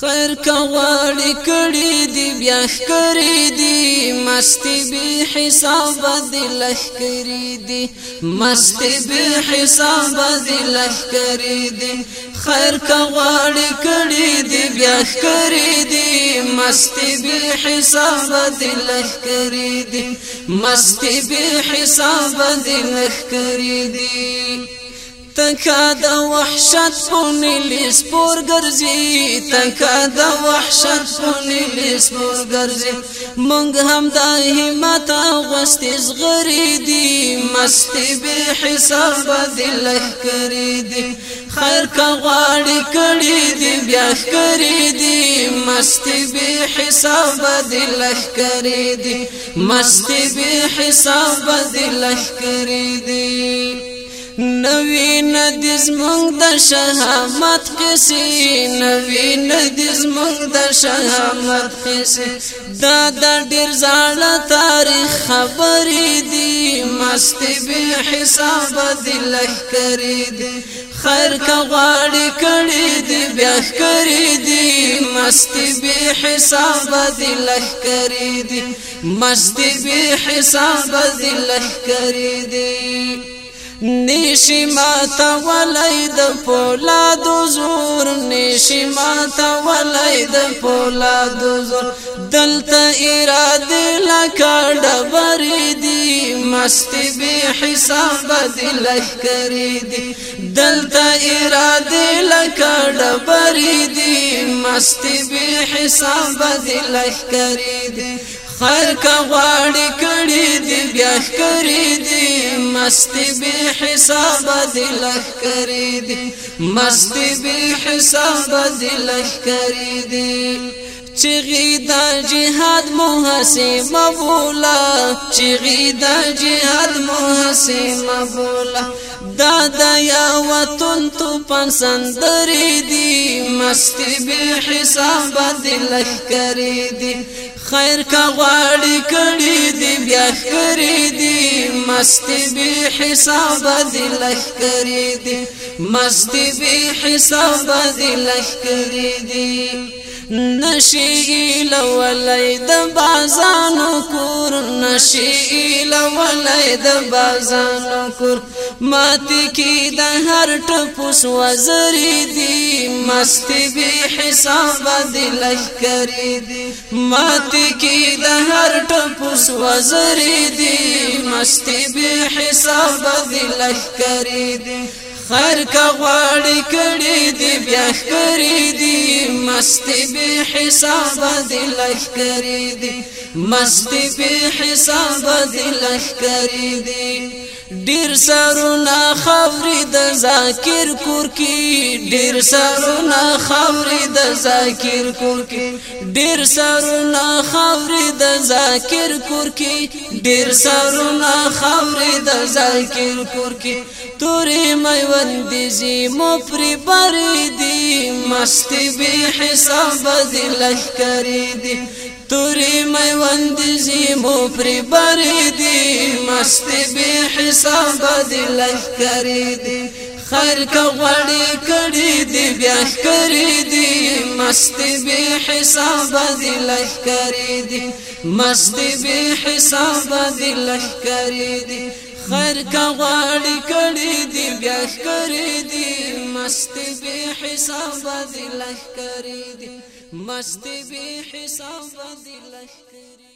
خیر کواړی کړي دی بیا کړي دی مستی به حساب دی لخ کړي دی مستی به حساب دی لخ کړي دی خیر کواړی کړي دی بیا کړي دی مستی به حساب دی لخ کړي دی مستی به حساب دی لخ کړي دی تنکا د وحشت پونی لسپور ګرځي تنکا د وحشت پونی لسپور ګرځي مونږ هم د همت غست زغری دی مستی به حساب دل کری دی خیر کا غاړی کړي دی بیا کری دی مستی به حساب دل کری دی مستی به حساب دل کری دی نوی زمونږ د شهامت کیسې نوی ندی زمونږ د شهامت کیسې دا د ډیر زاړه تاریخ خبرې دي مستی به حساب دی لخرې دي خیر کا غاړي کړې دي بیا کړې دي مستی به حساب دی لخرې دي مستی به حساب دی لخرې دي نشی ماتا ولای د پولادو زور نشی ماتا ولای د پولادو زور دلته اراده لکړ ډبرې دی مستی به حساب دل کری دی دلته اراده لکړ ډبرې دی مستی به حساب دل کری دی خر کا غواړي کړي دی بیا کړي دی مستی بی حساب دلخ کری دی مستی بی حساب دلخ کری دی چغی دا جهاد محسیم بولا چغی دا جهاد محسیم بولا دادا یا وطن تو پن سندری دی مستی بی حساب دلخ کری دی خیر کا غواړی کړي مستی بی حساب دی لخکری دی مستی بی حساب دی لخکری دی نشی لولای د بازانو کور نشی لولای د بازانو کور ماتی کی د هر ټپوس وزری دی مستی بی حساب دی لخکری دی ماتی کی د هر ټپوس وزری دی مستی به حساب دی لخکری دی خیر کا غواړی کړي دی بیا کړي دی مستی به حساب دی لخکری دی مستی به حساب دی لخکری دی ډیر سرونه خوري د ذکر کور کې ډیر سرونه خوري د ذکر کور کې ډیر سرونه خوري د ذکر کور کې ډیر سرونه خوري د ذکر کور کې تورې میوند دي مو پر بری دي مست به حساب دل کړی دي توری میوند زیمو پری بری دی مستی بی حساب دی لخ کری دی خیر کا غړی کړی دی بیا کړی دی مستی بی حساب دی لخ کری دی مستی بی حساب دی لخ کری دی خیر کا غړی کړی دی بیا کړی دی مستی بی حساب دی لخ کری دی مستی به حساب دی لخ کری